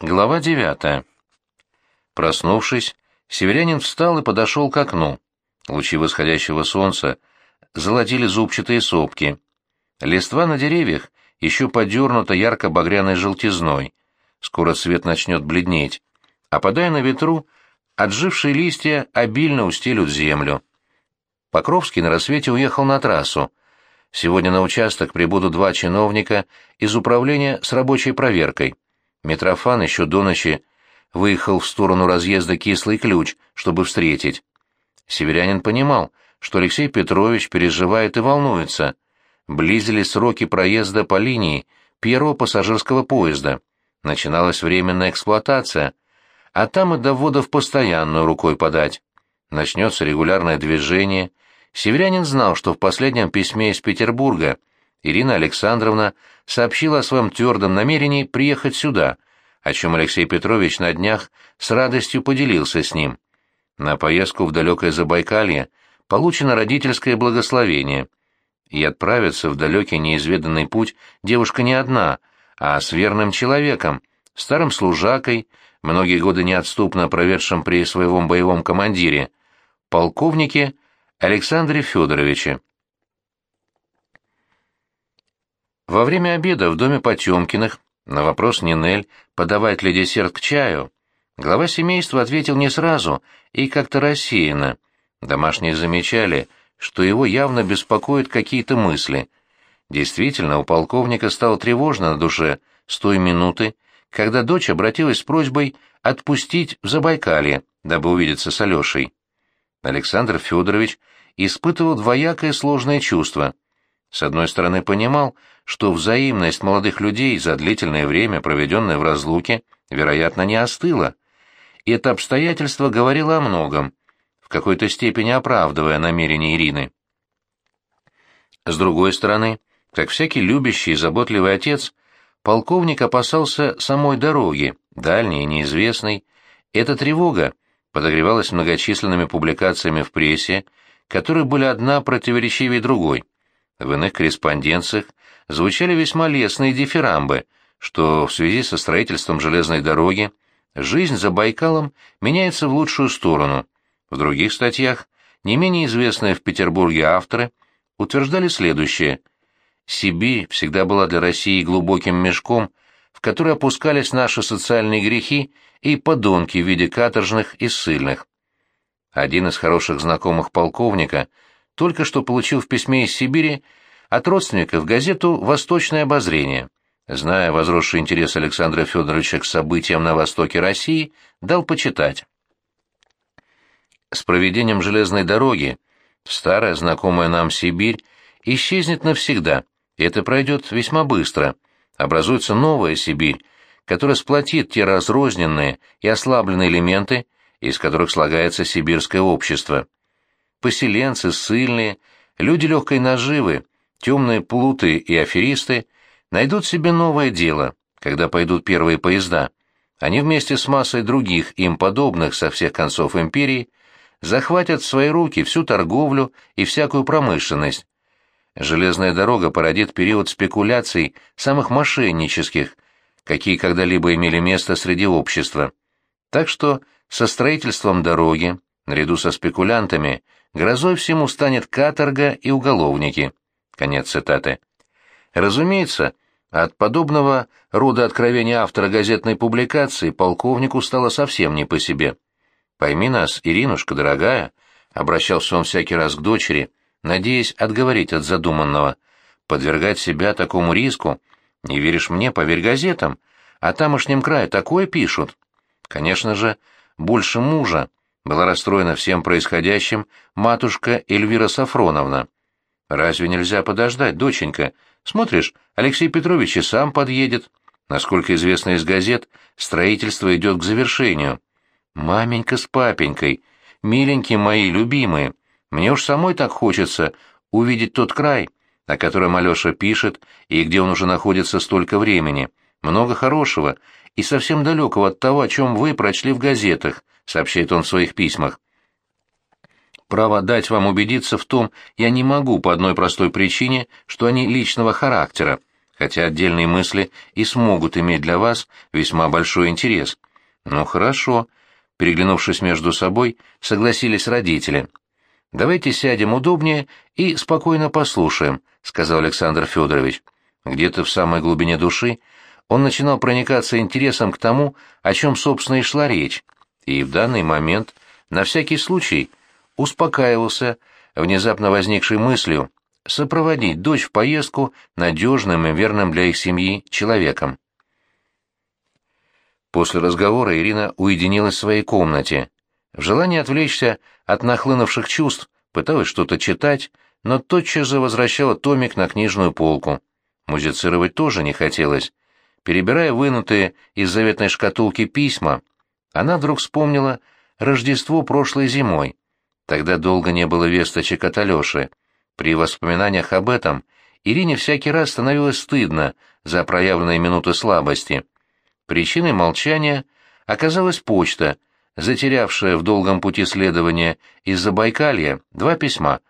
Глава девятая. Проснувшись, северянин встал и подошел к окну. Лучи восходящего солнца золотили зубчатые сопки. Листва на деревьях еще подернута ярко-багряной желтизной. Скоро свет начнет бледнеть. Опадая на ветру, отжившие листья обильно устелют землю. Покровский на рассвете уехал на трассу. Сегодня на участок прибудут два чиновника из управления с рабочей проверкой. Митрофан еще до ночи выехал в сторону разъезда Кислый Ключ, чтобы встретить. Северянин понимал, что Алексей Петрович переживает и волнуется. Близились сроки проезда по линии первого пассажирского поезда. Начиналась временная эксплуатация, а там и до вводов постоянную рукой подать. Начнется регулярное движение. Северянин знал, что в последнем письме из Петербурга Ирина Александровна сообщила о своем твердом намерении приехать сюда, о чем Алексей Петрович на днях с радостью поделился с ним. На поездку в далекое Забайкалье получено родительское благословение, и отправиться в далекий неизведанный путь девушка не одна, а с верным человеком, старым служакой, многие годы неотступно проведшим при своем боевом командире, полковнике Александре Федоровиче. Во время обеда в доме Потемкиных на вопрос Нинель, подавать ли десерт к чаю, глава семейства ответил не сразу и как-то рассеянно. Домашние замечали, что его явно беспокоят какие-то мысли. Действительно, у полковника стало тревожно на душе с той минуты, когда дочь обратилась с просьбой отпустить в Забайкалье, дабы увидеться с Алешей. Александр Федорович испытывал двоякое сложное чувство — с одной стороны, понимал, что взаимность молодых людей за длительное время, проведенное в разлуке, вероятно, не остыла. И это обстоятельство говорило о многом, в какой-то степени оправдывая намерения Ирины. С другой стороны, как всякий любящий и заботливый отец, полковник опасался самой дороги, дальней и неизвестной. Эта тревога подогревалась многочисленными публикациями в прессе, которые были одна противоречивее другой – в иных корреспонденциях звучали весьма лестные дифирамбы, что в связи со строительством железной дороги жизнь за Байкалом меняется в лучшую сторону. В других статьях не менее известные в Петербурге авторы утверждали следующее. Сибирь всегда была для России глубоким мешком, в который опускались наши социальные грехи и подонки в виде каторжных и ссыльных. Один из хороших знакомых полковника – только что получил в письме из Сибири от родственников газету «Восточное обозрение». Зная возросший интерес Александра Федоровича к событиям на востоке России, дал почитать. С проведением железной дороги старая знакомая нам Сибирь исчезнет навсегда, и это пройдет весьма быстро. Образуется новая Сибирь, которая сплотит те разрозненные и ослабленные элементы, из которых слагается сибирское общество поселенцы, ссыльные, люди легкой наживы, темные плуты и аферисты найдут себе новое дело, когда пойдут первые поезда. Они вместе с массой других им подобных со всех концов империи захватят в свои руки всю торговлю и всякую промышленность. Железная дорога породит период спекуляций самых мошеннических, какие когда-либо имели место среди общества. Так что со строительством дороги, наряду со спекулянтами, Грозой всему станет каторга и уголовники. Конец цитаты. Разумеется, от подобного рода откровения автора газетной публикации полковнику стало совсем не по себе. «Пойми нас, Иринушка, дорогая», — обращался он всякий раз к дочери, надеясь отговорить от задуманного, подвергать себя такому риску. Не веришь мне, поверь газетам, а тамошнем крае такое пишут. Конечно же, больше мужа, была расстроена всем происходящим матушка Эльвира Сафроновна. «Разве нельзя подождать, доченька? Смотришь, Алексей Петрович и сам подъедет. Насколько известно из газет, строительство идет к завершению. Маменька с папенькой, миленькие мои любимые, мне уж самой так хочется увидеть тот край, о котором Алеша пишет и где он уже находится столько времени. Много хорошего и совсем далекого от того, о чем вы прочли в газетах, сообщает он в своих письмах. Право дать вам убедиться в том я не могу по одной простой причине, что они личного характера, хотя отдельные мысли и смогут иметь для вас весьма большой интерес. Ну хорошо, переглянувшись между собой, согласились родители. Давайте сядем удобнее и спокойно послушаем, сказал Александр Федорович. Где-то в самой глубине души он начинал проникаться интересом к тому, о чем, собственно, и шла речь, и в данный момент, на всякий случай, успокаивался внезапно возникшей мыслью сопроводить дочь в поездку надежным и верным для их семьи человеком. После разговора Ирина уединилась в своей комнате. В желании отвлечься от нахлынувших чувств пыталась что-то читать, но тотчас же возвращала томик на книжную полку. Музицировать тоже не хотелось. Перебирая вынутые из заветной шкатулки письма, она вдруг вспомнила Рождество прошлой зимой. Тогда долго не было весточек от Алёши. При воспоминаниях об этом Ирине всякий раз становилось стыдно за проявленные минуты слабости. Причиной молчания оказалась почта, затерявшая в долгом пути следования из Забайкалья два письма.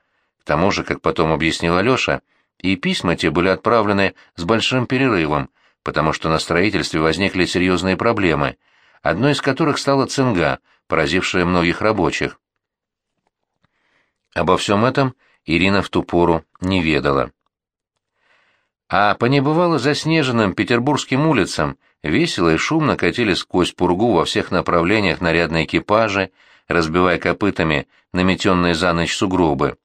К тому же, как потом объяснил Алёша, и письма те были отправлены с большим перерывом, потому что на строительстве возникли серьезные проблемы, одной из которых стала цинга, поразившая многих рабочих. Обо всем этом Ирина в ту пору не ведала. А по небывало заснеженным петербургским улицам весело и шумно катили сквозь пургу во всех направлениях нарядные экипажи, разбивая копытами наметенные за ночь сугробы.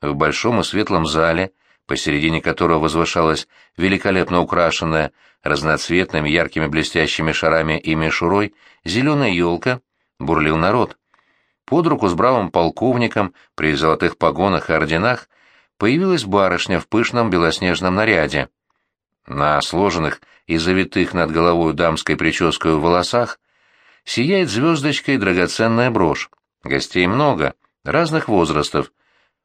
В большом и светлом зале, посередине которого возвышалась великолепно украшенная разноцветными яркими блестящими шарами и мишурой зеленая елка, бурлил народ. Под руку с бравым полковником при золотых погонах и орденах появилась барышня в пышном белоснежном наряде. На сложенных и завитых над головой дамской прической в волосах сияет звездочкой драгоценная брошь. Гостей много, разных возрастов.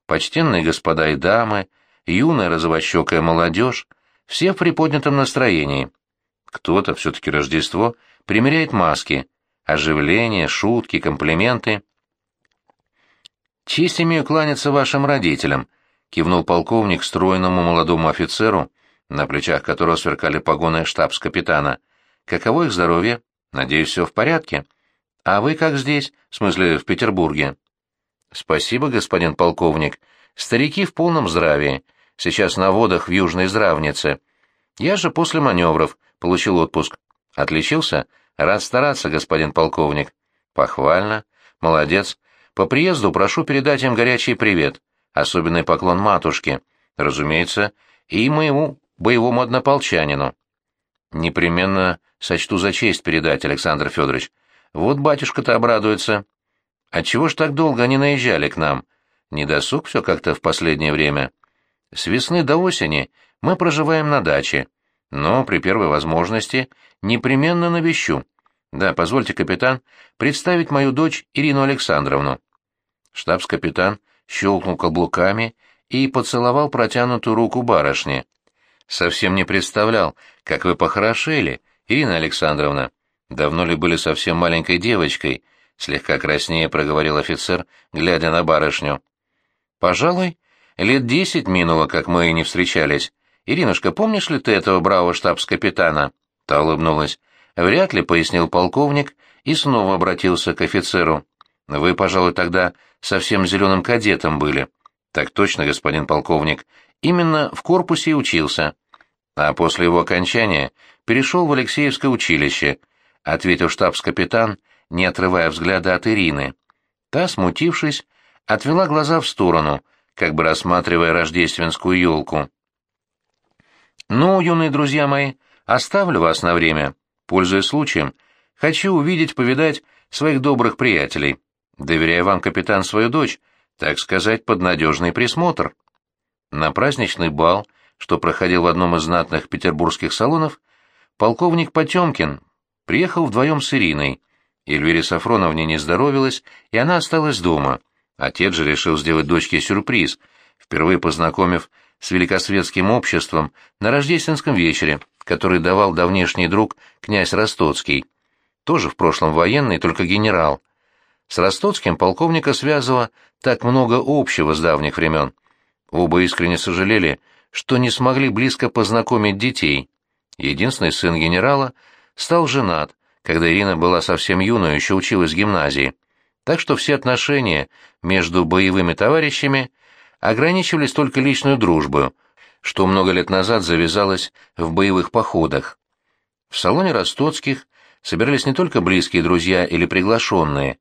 Почтенные господа и дамы, юная розовощекая молодежь, все в приподнятом настроении. Кто-то, все-таки Рождество, примеряет маски, оживление, шутки, комплименты. «Честь имею кланяться вашим родителям», — кивнул полковник стройному молодому офицеру, на плечах которого сверкали погоны штабс-капитана. «Каково их здоровье? Надеюсь, все в порядке. А вы как здесь? В смысле, в Петербурге?» «Спасибо, господин полковник. Старики в полном здравии. Сейчас на водах в Южной Здравнице. Я же после маневров получил отпуск. Отличился? Рад стараться, господин полковник. Похвально. Молодец. По приезду прошу передать им горячий привет, особенный поклон матушке, разумеется, и моему боевому однополчанину. Непременно сочту за честь передать, Александр Федорович. Вот батюшка-то обрадуется. Отчего ж так долго они наезжали к нам? Не досуг все как-то в последнее время. С весны до осени мы проживаем на даче, но при первой возможности непременно навещу. Да, позвольте, капитан, представить мою дочь Ирину Александровну. Штабс-капитан щелкнул каблуками и поцеловал протянутую руку барышни. Совсем не представлял, как вы похорошели, Ирина Александровна. Давно ли были совсем маленькой девочкой? Слегка краснее проговорил офицер, глядя на барышню. Пожалуй, лет десять минуло, как мы и не встречались. Иринушка, помнишь ли ты этого бравого штабс-капитана? Та улыбнулась. Вряд ли, пояснил полковник и снова обратился к офицеру. Вы, пожалуй, тогда совсем зеленым кадетом были. Так точно, господин полковник. Именно в корпусе и учился. А после его окончания перешел в Алексеевское училище, ответил штабс-капитан, не отрывая взгляда от Ирины. Та, смутившись, отвела глаза в сторону, как бы рассматривая рождественскую елку. «Ну, юные друзья мои, оставлю вас на время. Пользуясь случаем, хочу увидеть, повидать своих добрых приятелей. Доверяю вам, капитан, свою дочь, так сказать, под надежный присмотр». На праздничный бал, что проходил в одном из знатных петербургских салонов, полковник Потемкин приехал вдвоем с Ириной. Эльвире Сафроновне не здоровилась, и она осталась дома. Отец же решил сделать дочке сюрприз, впервые познакомив с великосветским обществом на рождественском вечере, который давал давнешний друг князь Ростоцкий. Тоже в прошлом военный, только генерал. С Ростоцким полковника связывало так много общего с давних времен. Оба искренне сожалели, что не смогли близко познакомить детей. Единственный сын генерала стал женат, когда Ирина была совсем юной, еще училась в гимназии. Так что все отношения между боевыми товарищами ограничивались только личной дружбой, что много лет назад завязалось в боевых походах. В салоне Ростоцких собирались не только близкие друзья или приглашенные.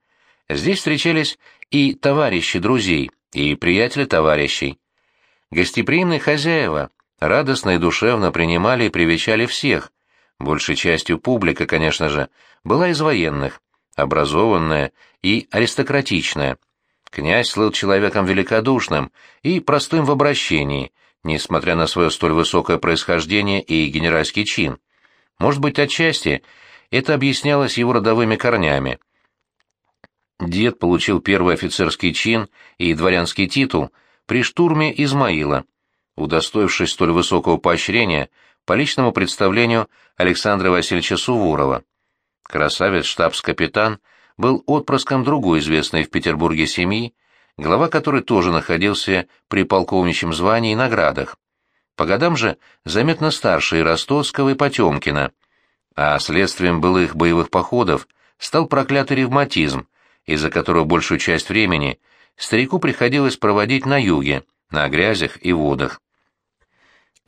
Здесь встречались и товарищи друзей, и приятели товарищей. Гостеприимные хозяева радостно и душевно принимали и привечали всех. Большей частью публика, конечно же, была из военных, образованная и аристократичная. Князь слыл человеком великодушным и простым в обращении, несмотря на свое столь высокое происхождение и генеральский чин. Может быть, отчасти это объяснялось его родовыми корнями. Дед получил первый офицерский чин и дворянский титул при штурме Измаила, удостоившись столь высокого поощрения по личному представлению Александра Васильевича Суворова. Красавец штабс-капитан был отпрыском другой известной в Петербурге семьи, глава которой тоже находился при полковничьем звании и наградах. По годам же заметно старше и Ростовского, и Потемкина, а следствием былых боевых походов стал проклятый ревматизм, из-за которого большую часть времени старику приходилось проводить на юге, на грязях и водах.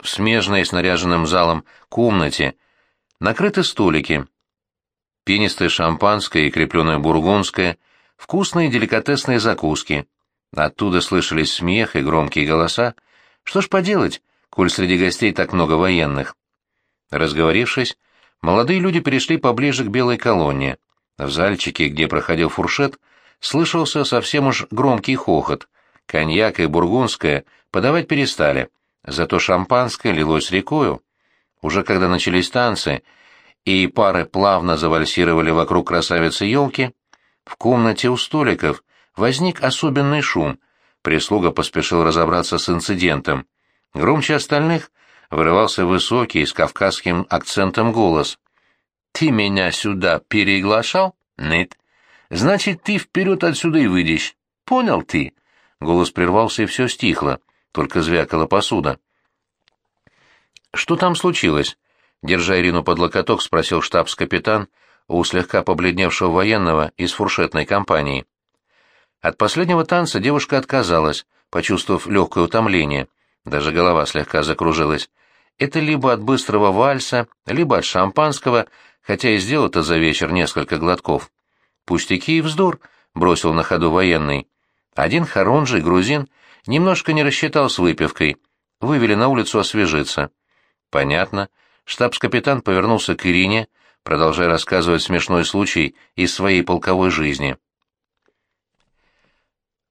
В смежной с наряженным залом комнате накрыты столики, пенистое шампанское и крепленное бургундское, вкусные деликатесные закуски. Оттуда слышались смех и громкие голоса. Что ж поделать, коль среди гостей так много военных? Разговорившись, молодые люди перешли поближе к белой колонне. В зальчике, где проходил фуршет, слышался совсем уж громкий хохот. Коньяк и бургундское подавать перестали, зато шампанское лилось рекою. Уже когда начались танцы, и пары плавно завальсировали вокруг красавицы-елки, в комнате у столиков возник особенный шум. Прислуга поспешил разобраться с инцидентом. Громче остальных вырывался высокий с кавказским акцентом голос. «Ты меня сюда переглашал? Нет. Значит, ты вперед отсюда и выйдешь. Понял ты?» Голос прервался, и все стихло, только звякала посуда. «Что там случилось?» Держа Ирину под локоток, спросил штабс-капитан у слегка побледневшего военного из фуршетной компании. От последнего танца девушка отказалась, почувствовав легкое утомление. Даже голова слегка закружилась. Это либо от быстрого вальса, либо от шампанского, хотя и сделал-то за вечер несколько глотков. «Пустяки и вздор», — бросил на ходу военный. Один хоронжий грузин немножко не рассчитал с выпивкой. Вывели на улицу освежиться. «Понятно», штабс-капитан повернулся к Ирине, продолжая рассказывать смешной случай из своей полковой жизни.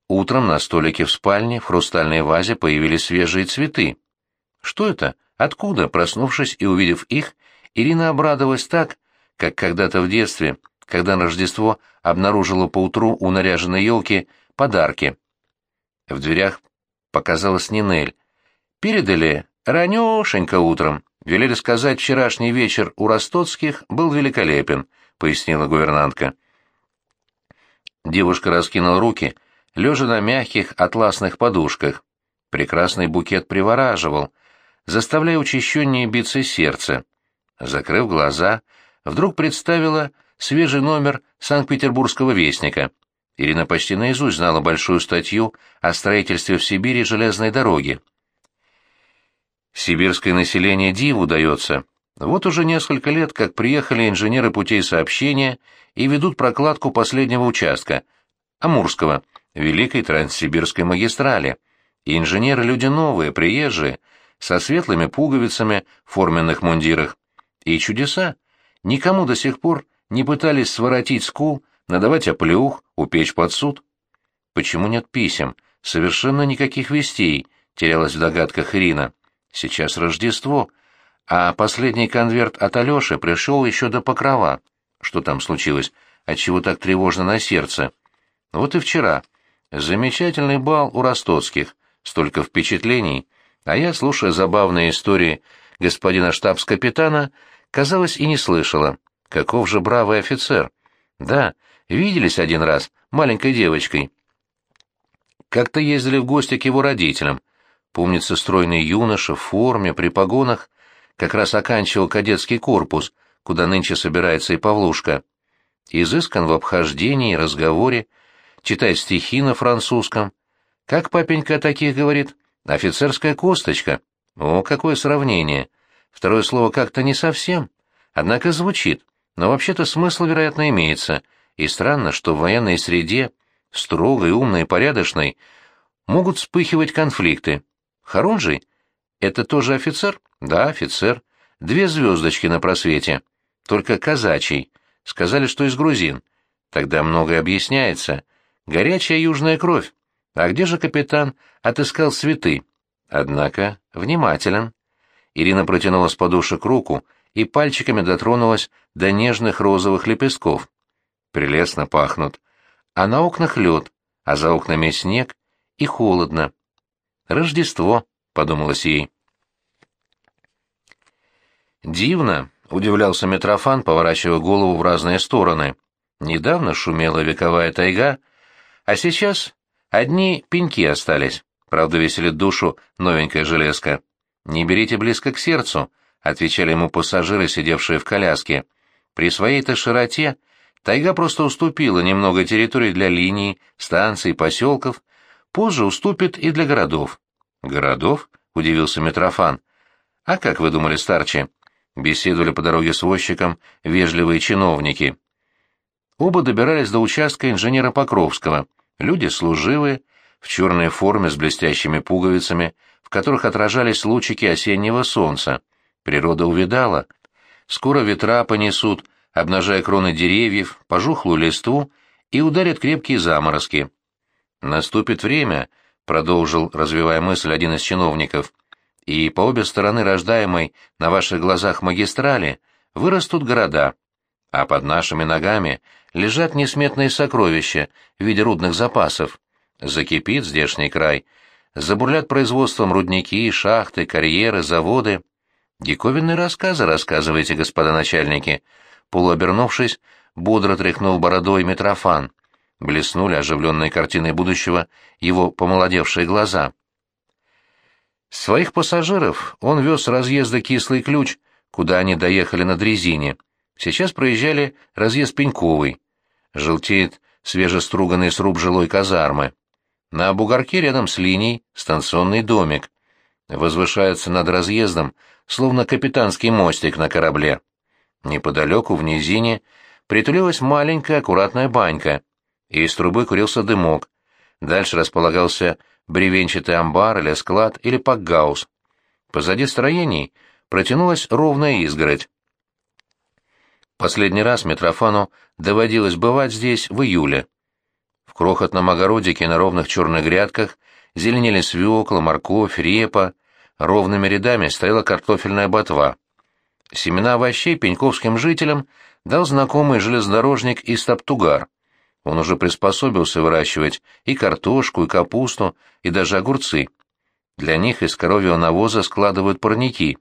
Утром на столике в спальне в хрустальной вазе появились свежие цветы. Что это? Откуда, проснувшись и увидев их, Ирина обрадовалась так, как когда-то в детстве, когда на Рождество обнаружила поутру у наряженной елки подарки. В дверях показалась Нинель. Передали ранешенько утром. Велели сказать, вчерашний вечер у Ростоцких был великолепен, пояснила гувернантка. Девушка раскинула руки, лежа на мягких атласных подушках. Прекрасный букет привораживал, заставляя учащеннее биться сердце. Закрыв глаза, вдруг представила свежий номер Санкт-Петербургского вестника. Ирина почти наизусть знала большую статью о строительстве в Сибири железной дороги. Сибирское население диву дается. Вот уже несколько лет, как приехали инженеры путей сообщения и ведут прокладку последнего участка, Амурского, Великой Транссибирской магистрали. И инженеры люди новые, приезжие, со светлыми пуговицами в форменных мундирах. И чудеса. Никому до сих пор не пытались своротить скул, надавать оплеух, упечь под суд. Почему нет писем? Совершенно никаких вестей, терялась в догадках Ирина. Сейчас Рождество, а последний конверт от Алёши пришел еще до покрова. Что там случилось? Отчего так тревожно на сердце? Вот и вчера. Замечательный бал у Ростоцких. Столько впечатлений. А я, слушая забавные истории господина штабс-капитана, казалось, и не слышала. Каков же бравый офицер. Да, виделись один раз, маленькой девочкой. Как-то ездили в гости к его родителям. Помнится, стройный юноша в форме, при погонах, как раз оканчивал кадетский корпус, куда нынче собирается и Павлушка. Изыскан в обхождении и разговоре, читает стихи на французском. Как папенька таких говорит? Офицерская косточка. О, какое сравнение! Второе слово как-то не совсем, однако звучит, но вообще-то смысл, вероятно, имеется, и странно, что в военной среде, строгой, умной и порядочной, могут вспыхивать конфликты. Хорунжий? Это тоже офицер? Да, офицер. Две звездочки на просвете. Только казачий. Сказали, что из грузин. Тогда многое объясняется. Горячая южная кровь. А где же капитан отыскал цветы? Однако внимателен. Ирина протянула с подушек руку и пальчиками дотронулась до нежных розовых лепестков. Прелестно пахнут. А на окнах лед, а за окнами снег и холодно. Рождество, подумалось ей. Дивно, удивлялся Митрофан, поворачивая голову в разные стороны. Недавно шумела вековая тайга, а сейчас одни пеньки остались. Правда, веселит душу новенькая железка. «Не берите близко к сердцу», — отвечали ему пассажиры, сидевшие в коляске. «При своей-то широте тайга просто уступила немного территории для линий, станций, поселков, позже уступит и для городов». «Городов?» — удивился Митрофан. «А как вы думали, старче?» Беседовали по дороге с возчиком вежливые чиновники. Оба добирались до участка инженера Покровского. Люди служивые, в черной форме с блестящими пуговицами, в которых отражались лучики осеннего солнца. Природа увидала. Скоро ветра понесут, обнажая кроны деревьев, пожухлую листву, и ударят крепкие заморозки. «Наступит время», — продолжил, развивая мысль один из чиновников, и по обе стороны рождаемой на ваших глазах магистрали вырастут города, а под нашими ногами лежат несметные сокровища в виде рудных запасов. Закипит здешний край, забурлят производством рудники, шахты, карьеры, заводы. Диковинные рассказы рассказывайте, господа начальники. Полуобернувшись, бодро тряхнул бородой Митрофан. Блеснули оживленные картины будущего его помолодевшие глаза. Своих пассажиров он вез с разъезда «Кислый ключ», куда они доехали на дрезине. Сейчас проезжали разъезд Пеньковый. Желтеет свежеструганный сруб жилой казармы. На бугорке рядом с линией станционный домик. Возвышается над разъездом, словно капитанский мостик на корабле. Неподалеку, в низине, притулилась маленькая аккуратная банька, и из трубы курился дымок. Дальше располагался бревенчатый амбар или склад или пакгаус. Позади строений протянулась ровная изгородь. Последний раз Митрофану доводилось бывать здесь в июле. В крохотном огородике на ровных черных грядках зеленели свекла, морковь, репа, ровными рядами стояла картофельная ботва. Семена овощей пеньковским жителям дал знакомый железнодорожник из Таптугар. Он уже приспособился выращивать и картошку, и капусту, и даже огурцы. Для них из коровьего навоза складывают парники.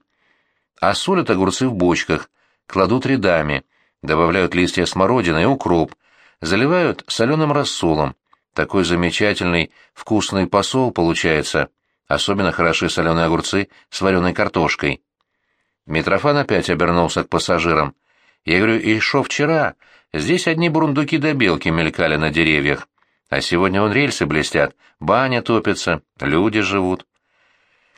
А солят огурцы в бочках, кладут рядами, добавляют листья смородины и укроп, заливают соленым рассолом. Такой замечательный вкусный посол получается. Особенно хороши соленые огурцы с вареной картошкой. Митрофан опять обернулся к пассажирам. Я говорю, и шо вчера? Здесь одни бурундуки да белки мелькали на деревьях. А сегодня вон рельсы блестят, баня топится, люди живут.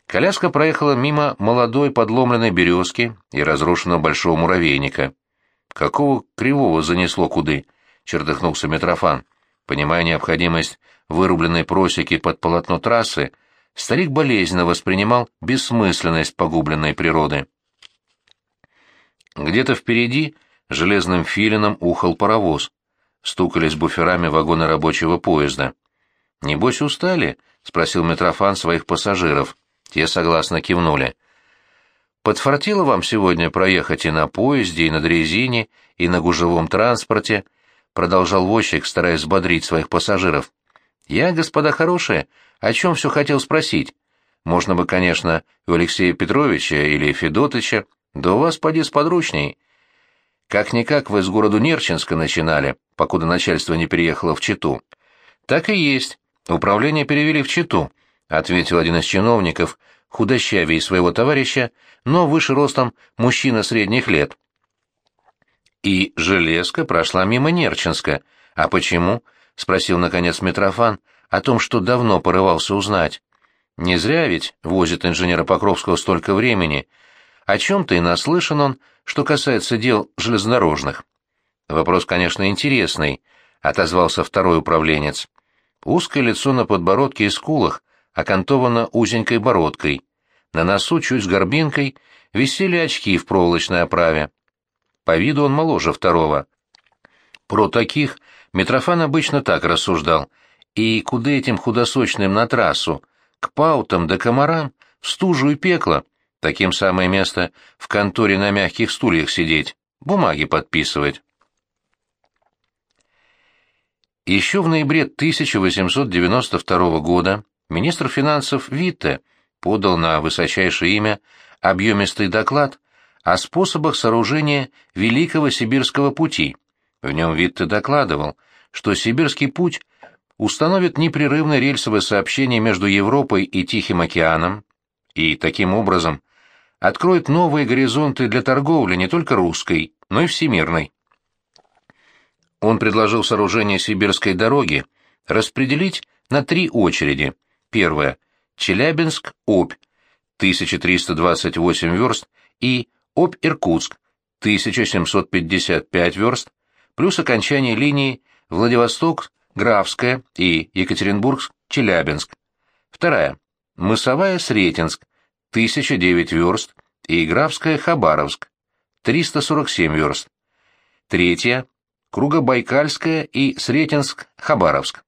Коляска проехала мимо молодой подломленной березки и разрушенного большого муравейника. Какого кривого занесло куды? — чердыхнулся Митрофан. Понимая необходимость вырубленной просеки под полотно трассы, старик болезненно воспринимал бессмысленность погубленной природы. Где-то впереди железным филином ухал паровоз. Стукались буферами вагоны рабочего поезда. «Небось устали?» — спросил Митрофан своих пассажиров. Те согласно кивнули. «Подфартило вам сегодня проехать и на поезде, и на дрезине, и на гужевом транспорте?» — продолжал возчик, стараясь взбодрить своих пассажиров. «Я, господа хорошие, о чем все хотел спросить? Можно бы, конечно, у Алексея Петровича или Федотыча, да у вас поди сподручней. Как-никак вы с городу Нерчинска начинали, покуда начальство не переехало в Читу. Так и есть. Управление перевели в Читу. — ответил один из чиновников, худощавее своего товарища, но выше ростом мужчина средних лет. И железка прошла мимо Нерчинска. А почему? — спросил, наконец, Митрофан, о том, что давно порывался узнать. Не зря ведь возит инженера Покровского столько времени. О чем-то и наслышан он, что касается дел железнодорожных. Вопрос, конечно, интересный, — отозвался второй управленец. Узкое лицо на подбородке и скулах окантовано узенькой бородкой. На носу, чуть с горбинкой, висели очки в проволочной оправе. По виду он моложе второго. Про таких Митрофан обычно так рассуждал. И куда этим худосочным на трассу? К паутам да комарам, в стужу и пекло. Таким самое место в конторе на мягких стульях сидеть, бумаги подписывать. Еще в ноябре 1892 года министр финансов Витте подал на высочайшее имя объемистый доклад о способах сооружения Великого Сибирского пути. В нем Витте докладывал, что Сибирский путь установит непрерывное рельсовое сообщение между Европой и Тихим океаном и, таким образом, откроет новые горизонты для торговли не только русской, но и всемирной. Он предложил сооружение Сибирской дороги распределить на три очереди. Первая – Челябинск-Обь, 1328 верст, и Обь-Иркутск, 1755 верст, плюс окончание линии Владивосток-Графская и Екатеринбург-Челябинск. Вторая – Мысовая Сретенск, 1009 верст, и Графская-Хабаровск, 347 верст. Третья Кругобайкальская и Сретенск-Хабаровск.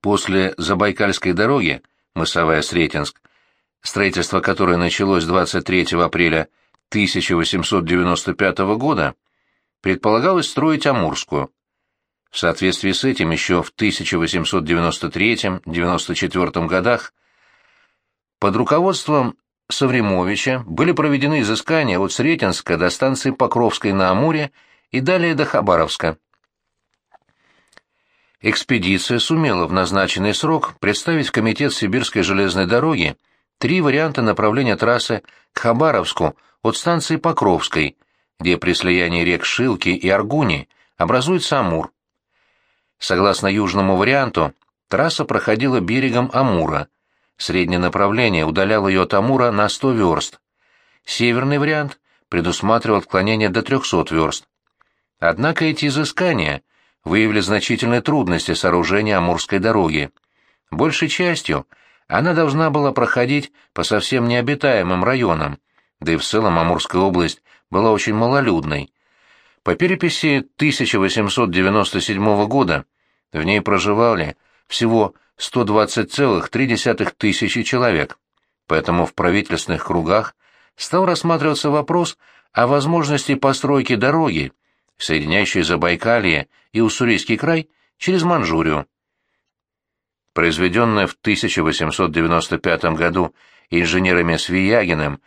После Забайкальской дороги, Мысовая Сретенск, строительство которой началось 23 апреля 1895 года, предполагалось строить Амурскую. В соответствии с этим еще в 1893-94 годах под руководством Савремовича были проведены изыскания от Сретенска до станции Покровской на Амуре и далее до Хабаровска. Экспедиция сумела в назначенный срок представить в Комитет Сибирской железной дороги три варианта направления трассы к Хабаровску от станции Покровской, где при слиянии рек Шилки и Аргуни образуется Амур. Согласно южному варианту, трасса проходила берегом Амура. Среднее направление удаляло ее от Амура на 100 верст. Северный вариант предусматривал отклонение до 300 верст. Однако эти изыскания выявили значительные трудности сооружения Амурской дороги. Большей частью она должна была проходить по совсем необитаемым районам, да и в целом Амурская область была очень малолюдной. По переписи 1897 года в ней проживали всего 120,3 тысячи человек, поэтому в правительственных кругах стал рассматриваться вопрос о возможности постройки дороги, соединяющей Забайкалье и Уссурийский край через Манчжурию. Произведенная в 1895 году инженерами Свиягиным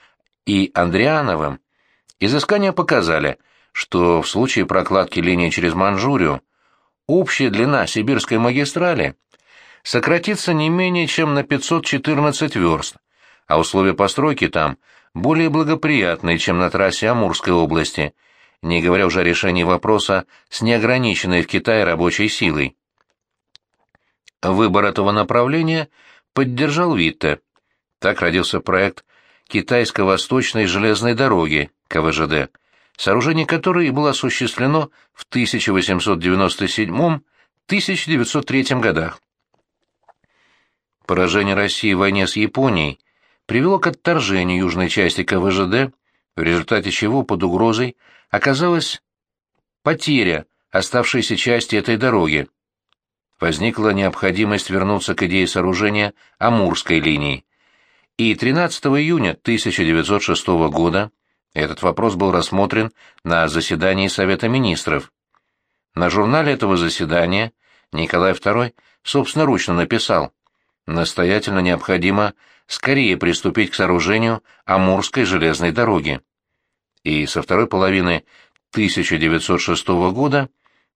и Андриановым, изыскания показали, что в случае прокладки линии через Манчжурию общая длина сибирской магистрали сократится не менее чем на 514 верст, а условия постройки там более благоприятные, чем на трассе Амурской области – не говоря уже о решении вопроса с неограниченной в Китае рабочей силой. Выбор этого направления поддержал Витте. Так родился проект Китайско-Восточной железной дороги, КВЖД, сооружение которой было осуществлено в 1897-1903 годах. Поражение России в войне с Японией привело к отторжению южной части КВЖД, в результате чего под угрозой оказалась потеря оставшейся части этой дороги. Возникла необходимость вернуться к идее сооружения Амурской линии. И 13 июня 1906 года этот вопрос был рассмотрен на заседании Совета министров. На журнале этого заседания Николай II собственноручно написал «Настоятельно необходимо скорее приступить к сооружению Амурской железной дороги» и со второй половины 1906 года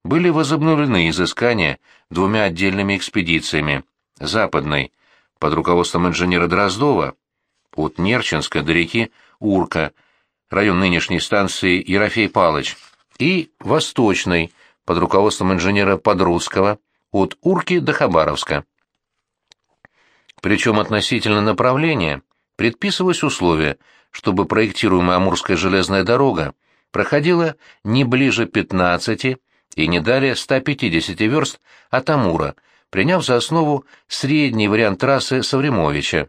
были возобновлены изыскания двумя отдельными экспедициями – западной, под руководством инженера Дроздова от Нерчинска до реки Урка, район нынешней станции Ерофей Палыч, и Восточной под руководством инженера Подрудского от Урки до Хабаровска. Причем относительно направления предписывалось условие, чтобы проектируемая Амурская железная дорога проходила не ближе 15 и не далее 150 верст от Амура, приняв за основу средний вариант трассы Савремовича.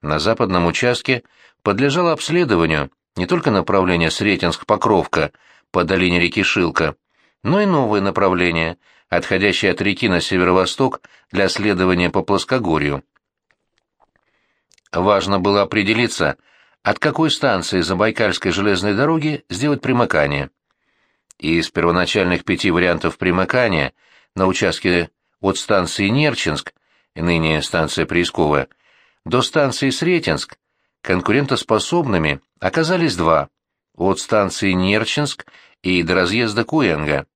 На западном участке подлежало обследованию не только направление Сретенск-Покровка по долине реки Шилка, но и новое направление, отходящее от реки на северо-восток для следования по плоскогорью. Важно было определиться, от какой станции Забайкальской железной дороги сделать примыкание. Из первоначальных пяти вариантов примыкания на участке от станции Нерчинск, ныне станция Приисковая, до станции Сретенск конкурентоспособными оказались два – от станции Нерчинск и до разъезда Куэнга.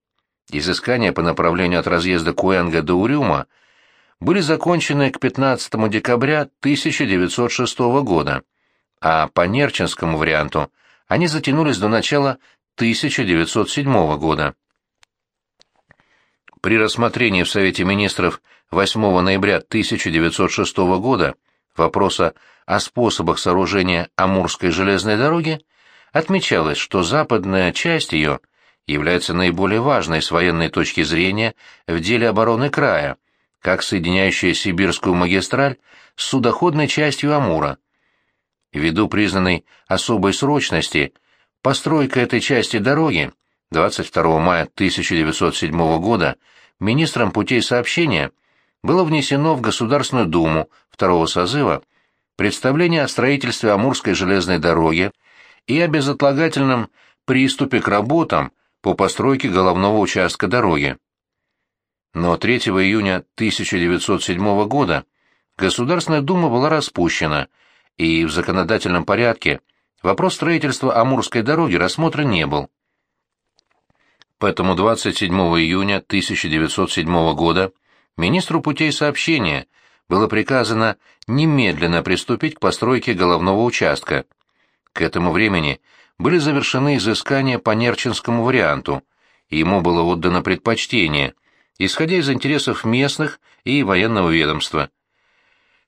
Изыскания по направлению от разъезда Куэнга до Урюма были закончены к 15 декабря 1906 года, а по Нерчинскому варианту они затянулись до начала 1907 года. При рассмотрении в Совете министров 8 ноября 1906 года вопроса о способах сооружения Амурской железной дороги отмечалось, что западная часть ее является наиболее важной с военной точки зрения в деле обороны края, как соединяющая сибирскую магистраль с судоходной частью Амура. Ввиду признанной особой срочности, постройка этой части дороги 22 мая 1907 года министром путей сообщения было внесено в Государственную Думу второго созыва представление о строительстве Амурской железной дороги и о безотлагательном приступе к работам по постройке головного участка дороги. Но 3 июня 1907 года Государственная Дума была распущена, и в законодательном порядке вопрос строительства Амурской дороги рассмотрен не был. Поэтому 27 июня 1907 года министру путей сообщения было приказано немедленно приступить к постройке головного участка. К этому времени были завершены изыскания по Нерчинскому варианту, и ему было отдано предпочтение, исходя из интересов местных и военного ведомства.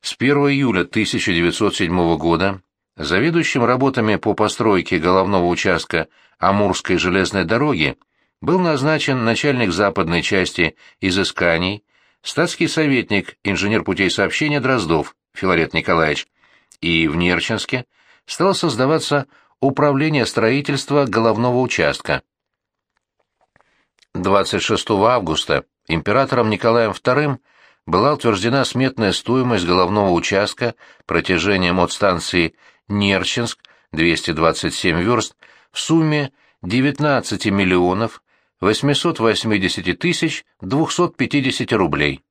С 1 июля 1907 года заведующим работами по постройке головного участка Амурской железной дороги был назначен начальник западной части изысканий, статский советник, инженер путей сообщения Дроздов Филарет Николаевич, и в Нерчинске стало создаваться управление строительства головного участка. 26 августа императором Николаем II была утверждена сметная стоимость головного участка протяжением от станции Нерчинск 227 верст в сумме 19 миллионов 880 тысяч 250 рублей.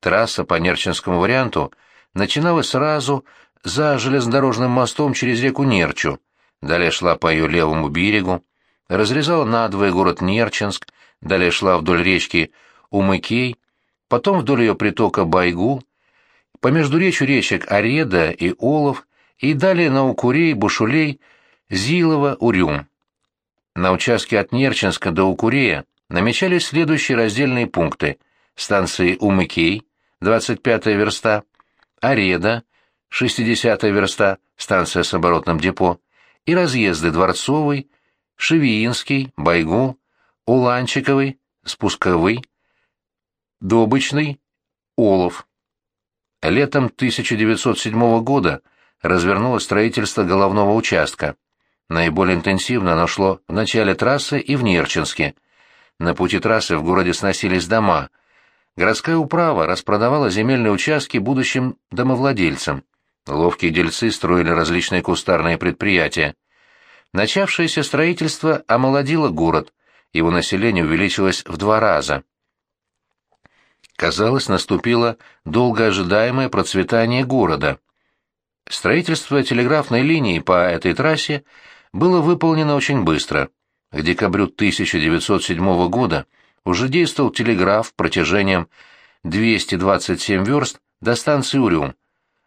Трасса по Нерчинскому варианту начиналась сразу за железнодорожным мостом через реку Нерчу, далее шла по ее левому берегу, разрезала надвое город Нерчинск, далее шла вдоль речки Умыкей, потом вдоль ее притока Байгу, по междуречью речек Ареда и Олов, и далее на Укурей, Бушулей, Зилова, Урюм. На участке от Нерчинска до Укурея намечались следующие раздельные пункты. Станции Умыкей, 25-я верста, Ареда, 60-я верста, станция с оборотным депо, и разъезды Дворцовый, Шевиинский, Байгу, Уланчиковый, Спусковый, Добычный, Олов. Летом 1907 года развернулось строительство головного участка. Наиболее интенсивно оно шло в начале трассы и в Нерчинске. На пути трассы в городе сносились дома. Городская управа распродавала земельные участки будущим домовладельцам. Ловкие дельцы строили различные кустарные предприятия. Начавшееся строительство омолодило город, его население увеличилось в два раза. Казалось, наступило долгоожидаемое процветание города. Строительство телеграфной линии по этой трассе было выполнено очень быстро. К декабрю 1907 года уже действовал телеграф протяжением 227 верст до станции Урюм,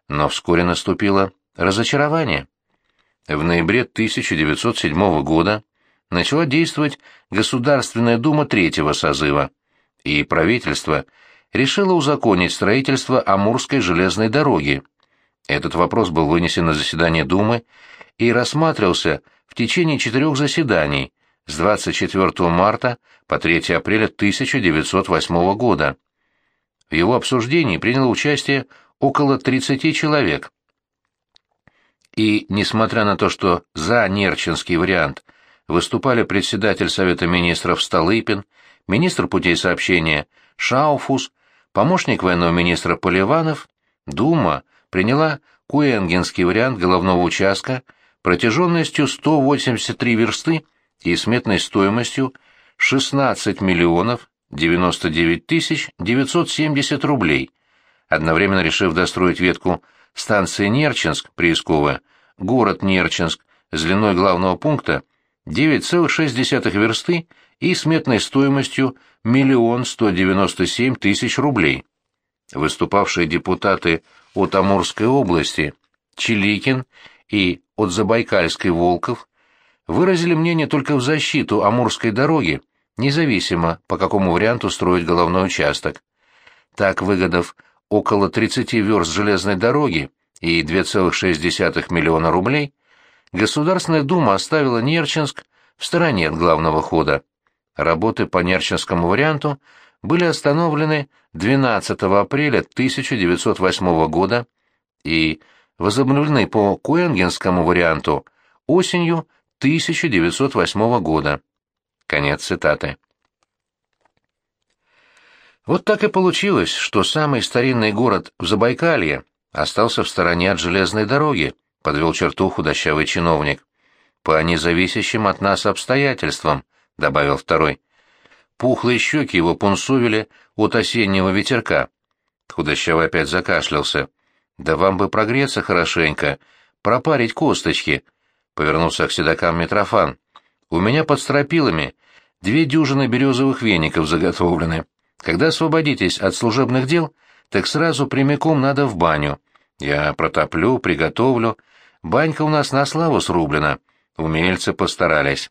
Но вскоре наступило разочарование. В ноябре 1907 года начала действовать Государственная дума третьего созыва, и правительство решило узаконить строительство Амурской железной дороги. Этот вопрос был вынесен на заседание Думы и рассматривался в течение четырех заседаний с 24 марта по 3 апреля 1908 года. В его обсуждении приняло участие около 30 человек. И, несмотря на то, что за Нерчинский вариант выступали председатель Совета министров Столыпин, министр путей сообщения Шауфус, помощник военного министра Поливанов, Дума приняла Куэнгенский вариант головного участка протяженностью 183 версты и сметной стоимостью 16 миллионов 99 тысяч 970 рублей, одновременно решив достроить ветку станции Нерчинск, Приисковая, город Нерчинск, с длиной главного пункта 9,6 версты и сметной стоимостью миллион 197 тысяч рублей. Выступавшие депутаты от Амурской области Чиликин и от Забайкальской Волков выразили мнение только в защиту Амурской дороги, независимо, по какому варианту строить головной участок. Так, выгодав около 30 верст железной дороги и 2,6 миллиона рублей, Государственная дума оставила Нерчинск в стороне от главного хода. Работы по Нерчинскому варианту были остановлены 12 апреля 1908 года и возобновлены по Куэнгенскому варианту осенью 1908 года. Конец цитаты. Вот так и получилось, что самый старинный город в Забайкалье остался в стороне от железной дороги, подвел черту худощавый чиновник. По независящим от нас обстоятельствам, добавил второй. Пухлые щеки его пунцовили от осеннего ветерка. Худощавый опять закашлялся. «Да вам бы прогреться хорошенько, пропарить косточки», — повернулся к седокам Митрофан. «У меня под стропилами две дюжины березовых веников заготовлены. Когда освободитесь от служебных дел, так сразу прямиком надо в баню. Я протоплю, приготовлю. Банька у нас на славу срублена. Умельцы постарались».